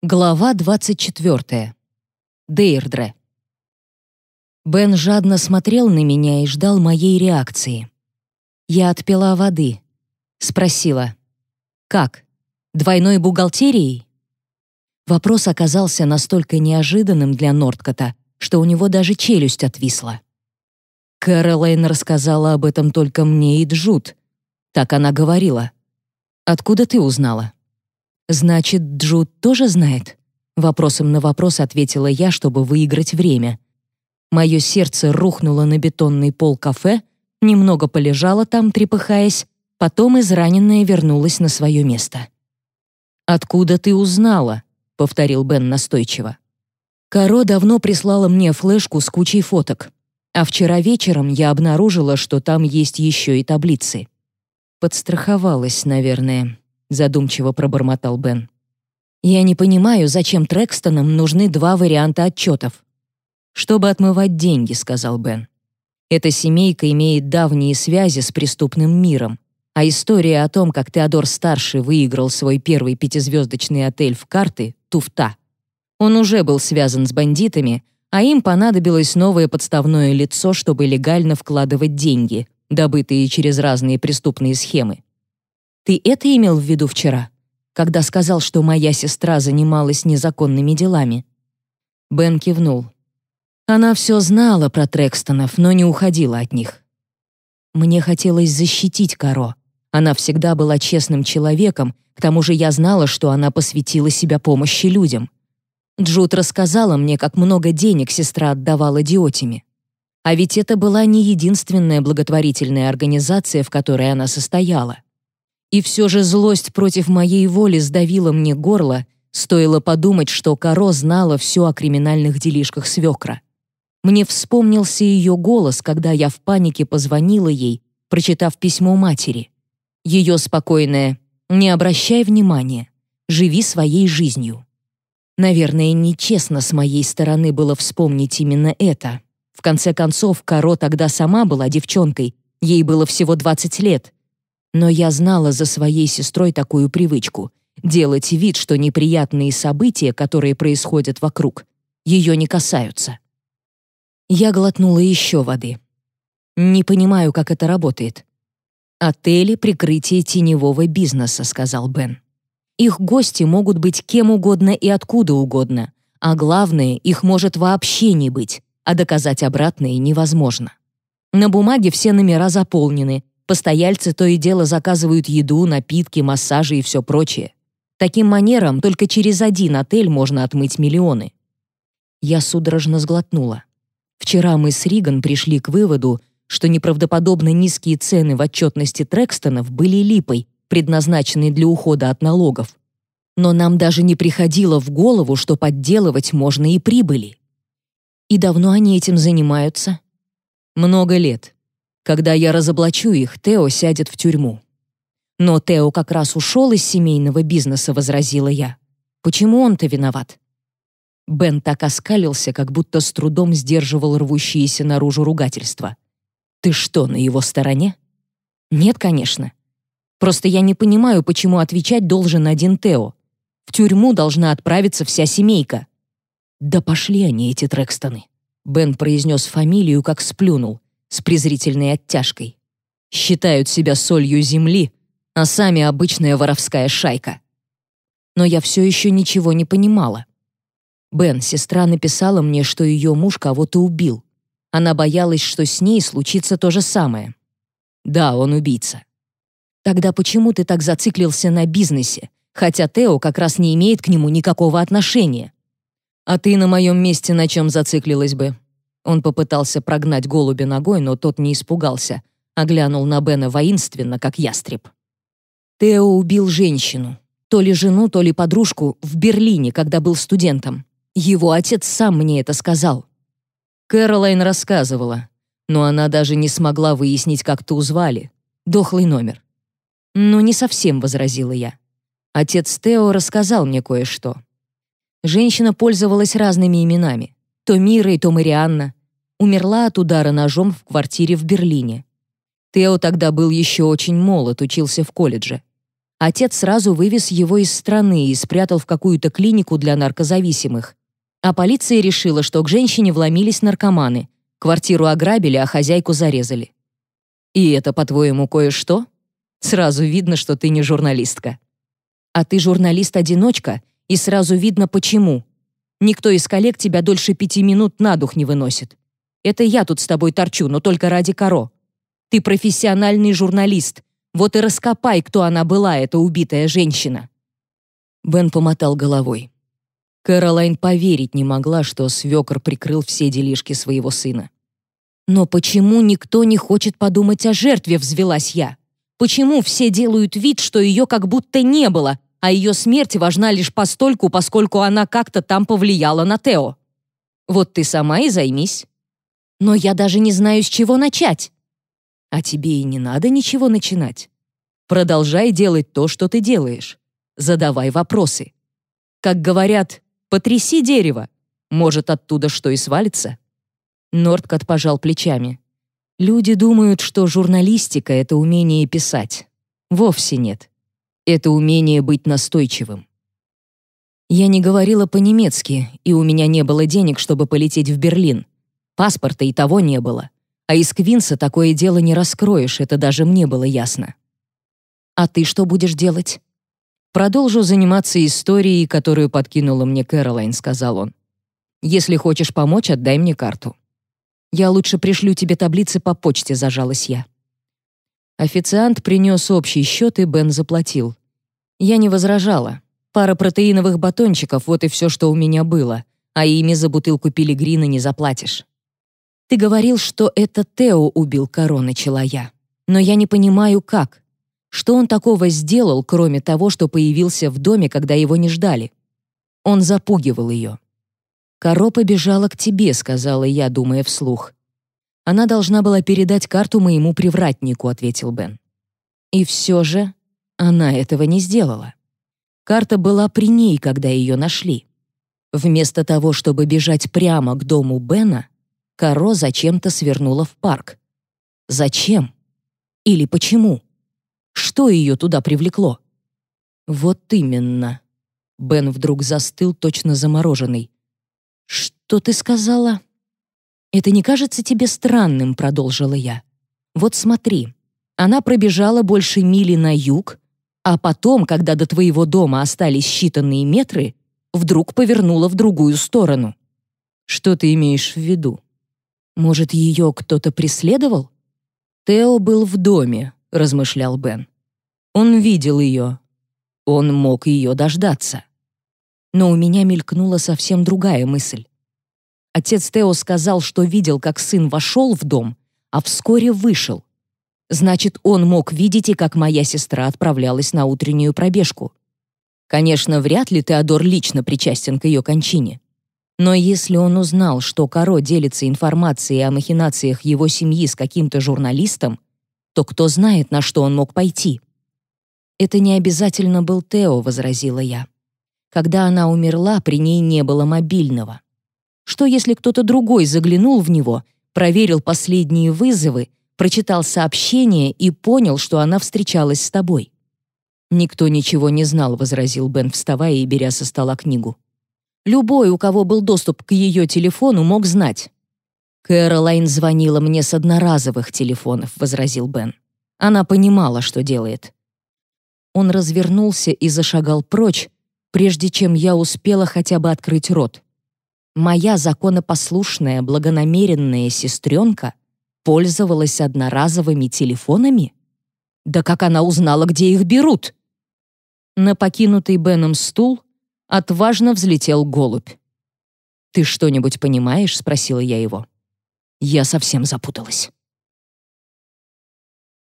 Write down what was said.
Глава 24. Дейрдре. Бен жадно смотрел на меня и ждал моей реакции. Я отпила воды. Спросила. «Как? Двойной бухгалтерией?» Вопрос оказался настолько неожиданным для Нордкота, что у него даже челюсть отвисла. Кэролайн рассказала об этом только мне и Джуд. Так она говорила. «Откуда ты узнала?» «Значит, Джуд тоже знает?» Вопросом на вопрос ответила я, чтобы выиграть время. Мое сердце рухнуло на бетонный пол кафе, немного полежало там, трепыхаясь, потом израненная вернулась на свое место. «Откуда ты узнала?» — повторил Бен настойчиво. Каро давно прислала мне флешку с кучей фоток, а вчера вечером я обнаружила, что там есть еще и таблицы. Подстраховалась, наверное задумчиво пробормотал Бен. Я не понимаю, зачем Трекстонам нужны два варианта отчетов. Чтобы отмывать деньги, сказал Бен. Эта семейка имеет давние связи с преступным миром, а история о том, как Теодор-старший выиграл свой первый пятизвездочный отель в карты, туфта. Он уже был связан с бандитами, а им понадобилось новое подставное лицо, чтобы легально вкладывать деньги, добытые через разные преступные схемы. Ты это имел в виду вчера, когда сказал, что моя сестра занималась незаконными делами?» Бен кивнул. Она все знала про Трекстонов, но не уходила от них. Мне хотелось защитить Каро. Она всегда была честным человеком, к тому же я знала, что она посвятила себя помощи людям. Джуд рассказала мне, как много денег сестра отдавала Диотиме. А ведь это была не единственная благотворительная организация, в которой она состояла. И все же злость против моей воли сдавила мне горло, стоило подумать, что Каро знала все о криминальных делишках свекра. Мне вспомнился ее голос, когда я в панике позвонила ей, прочитав письмо матери. Ее спокойное «Не обращай внимания, живи своей жизнью». Наверное, нечестно с моей стороны было вспомнить именно это. В конце концов, Каро тогда сама была девчонкой, ей было всего 20 лет — но я знала за своей сестрой такую привычку — делать вид, что неприятные события, которые происходят вокруг, ее не касаются. Я глотнула еще воды. Не понимаю, как это работает. «Отели — прикрытие теневого бизнеса», — сказал Бен. «Их гости могут быть кем угодно и откуда угодно, а главное, их может вообще не быть, а доказать обратное невозможно. На бумаге все номера заполнены, Постояльцы то и дело заказывают еду, напитки, массажи и все прочее. Таким манером только через один отель можно отмыть миллионы. Я судорожно сглотнула. Вчера мы с Риган пришли к выводу, что неправдоподобно низкие цены в отчетности Трекстонов были липой, предназначенной для ухода от налогов. Но нам даже не приходило в голову, что подделывать можно и прибыли. И давно они этим занимаются? Много лет. Когда я разоблачу их, Тео сядет в тюрьму. Но Тео как раз ушел из семейного бизнеса, возразила я. Почему он-то виноват? Бен так оскалился, как будто с трудом сдерживал рвущиеся наружу ругательства. Ты что, на его стороне? Нет, конечно. Просто я не понимаю, почему отвечать должен один Тео. В тюрьму должна отправиться вся семейка. Да пошли они, эти Трекстоны. Бен произнес фамилию, как сплюнул с презрительной оттяжкой. Считают себя солью земли, а сами обычная воровская шайка. Но я все еще ничего не понимала. Бен, сестра написала мне, что ее муж кого-то убил. Она боялась, что с ней случится то же самое. Да, он убийца. Тогда почему ты так зациклился на бизнесе, хотя Тео как раз не имеет к нему никакого отношения? А ты на моем месте на чем зациклилась бы? Он попытался прогнать голубя ногой, но тот не испугался, а глянул на Бена воинственно, как ястреб. Тео убил женщину, то ли жену, то ли подружку, в Берлине, когда был студентом. Его отец сам мне это сказал. Кэролайн рассказывала, но она даже не смогла выяснить, как ту звали. Дохлый номер. «Ну, не совсем», — возразила я. Отец Тео рассказал мне кое-что. Женщина пользовалась разными именами. То Мира то Марианна умерла от удара ножом в квартире в Берлине. Тео тогда был еще очень молод, учился в колледже. Отец сразу вывез его из страны и спрятал в какую-то клинику для наркозависимых. А полиция решила, что к женщине вломились наркоманы. Квартиру ограбили, а хозяйку зарезали. И это, по-твоему, кое-что? Сразу видно, что ты не журналистка. А ты журналист-одиночка, и сразу видно, почему. Никто из коллег тебя дольше пяти минут на дух не выносит. Это я тут с тобой торчу, но только ради коро. Ты профессиональный журналист. Вот и раскопай, кто она была, эта убитая женщина». Бен помотал головой. Кэролайн поверить не могла, что свекор прикрыл все делишки своего сына. «Но почему никто не хочет подумать о жертве?» — взвелась я. «Почему все делают вид, что ее как будто не было, а ее смерть важна лишь постольку, поскольку она как-то там повлияла на Тео? Вот ты сама и займись». «Но я даже не знаю, с чего начать». «А тебе и не надо ничего начинать. Продолжай делать то, что ты делаешь. Задавай вопросы. Как говорят, Потряси дерево. Может, оттуда что и свалится?» Нордкот пожал плечами. «Люди думают, что журналистика — это умение писать. Вовсе нет. Это умение быть настойчивым. Я не говорила по-немецки, и у меня не было денег, чтобы полететь в Берлин. Паспорта и того не было. А из Квинса такое дело не раскроешь, это даже мне было ясно. «А ты что будешь делать?» «Продолжу заниматься историей, которую подкинула мне Кэролайн», — сказал он. «Если хочешь помочь, отдай мне карту». «Я лучше пришлю тебе таблицы по почте», — зажалась я. Официант принес общий счет, и Бен заплатил. Я не возражала. Пара протеиновых батончиков — вот и все, что у меня было, а ими за бутылку пилигрина не заплатишь. «Ты говорил, что это Тео убил Коро», — начала. «Но я не понимаю, как. Что он такого сделал, кроме того, что появился в доме, когда его не ждали? Он запугивал ее. «Коро побежала к тебе», — сказала я, думая вслух. «Она должна была передать карту моему привратнику», — ответил Бен. И все же она этого не сделала. Карта была при ней, когда ее нашли. Вместо того, чтобы бежать прямо к дому Бена, Каро зачем-то свернула в парк. Зачем? Или почему? Что ее туда привлекло? Вот именно. Бен вдруг застыл, точно замороженный. Что ты сказала? Это не кажется тебе странным, продолжила я. Вот смотри. Она пробежала больше мили на юг, а потом, когда до твоего дома остались считанные метры, вдруг повернула в другую сторону. Что ты имеешь в виду? Может, ее кто-то преследовал? Тео был в доме, — размышлял Бен. «Он видел ее. Он мог ее дождаться». Но у меня мелькнула совсем другая мысль. Отец Тео сказал, что видел, как сын вошел в дом, а вскоре вышел. Значит, он мог видеть и как моя сестра отправлялась на утреннюю пробежку. Конечно, вряд ли Теодор лично причастен к ее кончине. Но если он узнал, что Каро делится информацией о махинациях его семьи с каким-то журналистом, то кто знает, на что он мог пойти. «Это не обязательно был Тео», — возразила я. Когда она умерла, при ней не было мобильного. Что если кто-то другой заглянул в него, проверил последние вызовы, прочитал сообщение и понял, что она встречалась с тобой? «Никто ничего не знал», — возразил Бен, вставая и беря со стола книгу. «Любой, у кого был доступ к ее телефону, мог знать. «Кэролайн звонила мне с одноразовых телефонов», — возразил Бен. Она понимала, что делает. Он развернулся и зашагал прочь, прежде чем я успела хотя бы открыть рот. Моя законопослушная, благонамеренная сестренка пользовалась одноразовыми телефонами? Да как она узнала, где их берут? На покинутый Беном стул отважно взлетел голубь. «Ты что-нибудь понимаешь?» — спросила я его. Я совсем запуталась.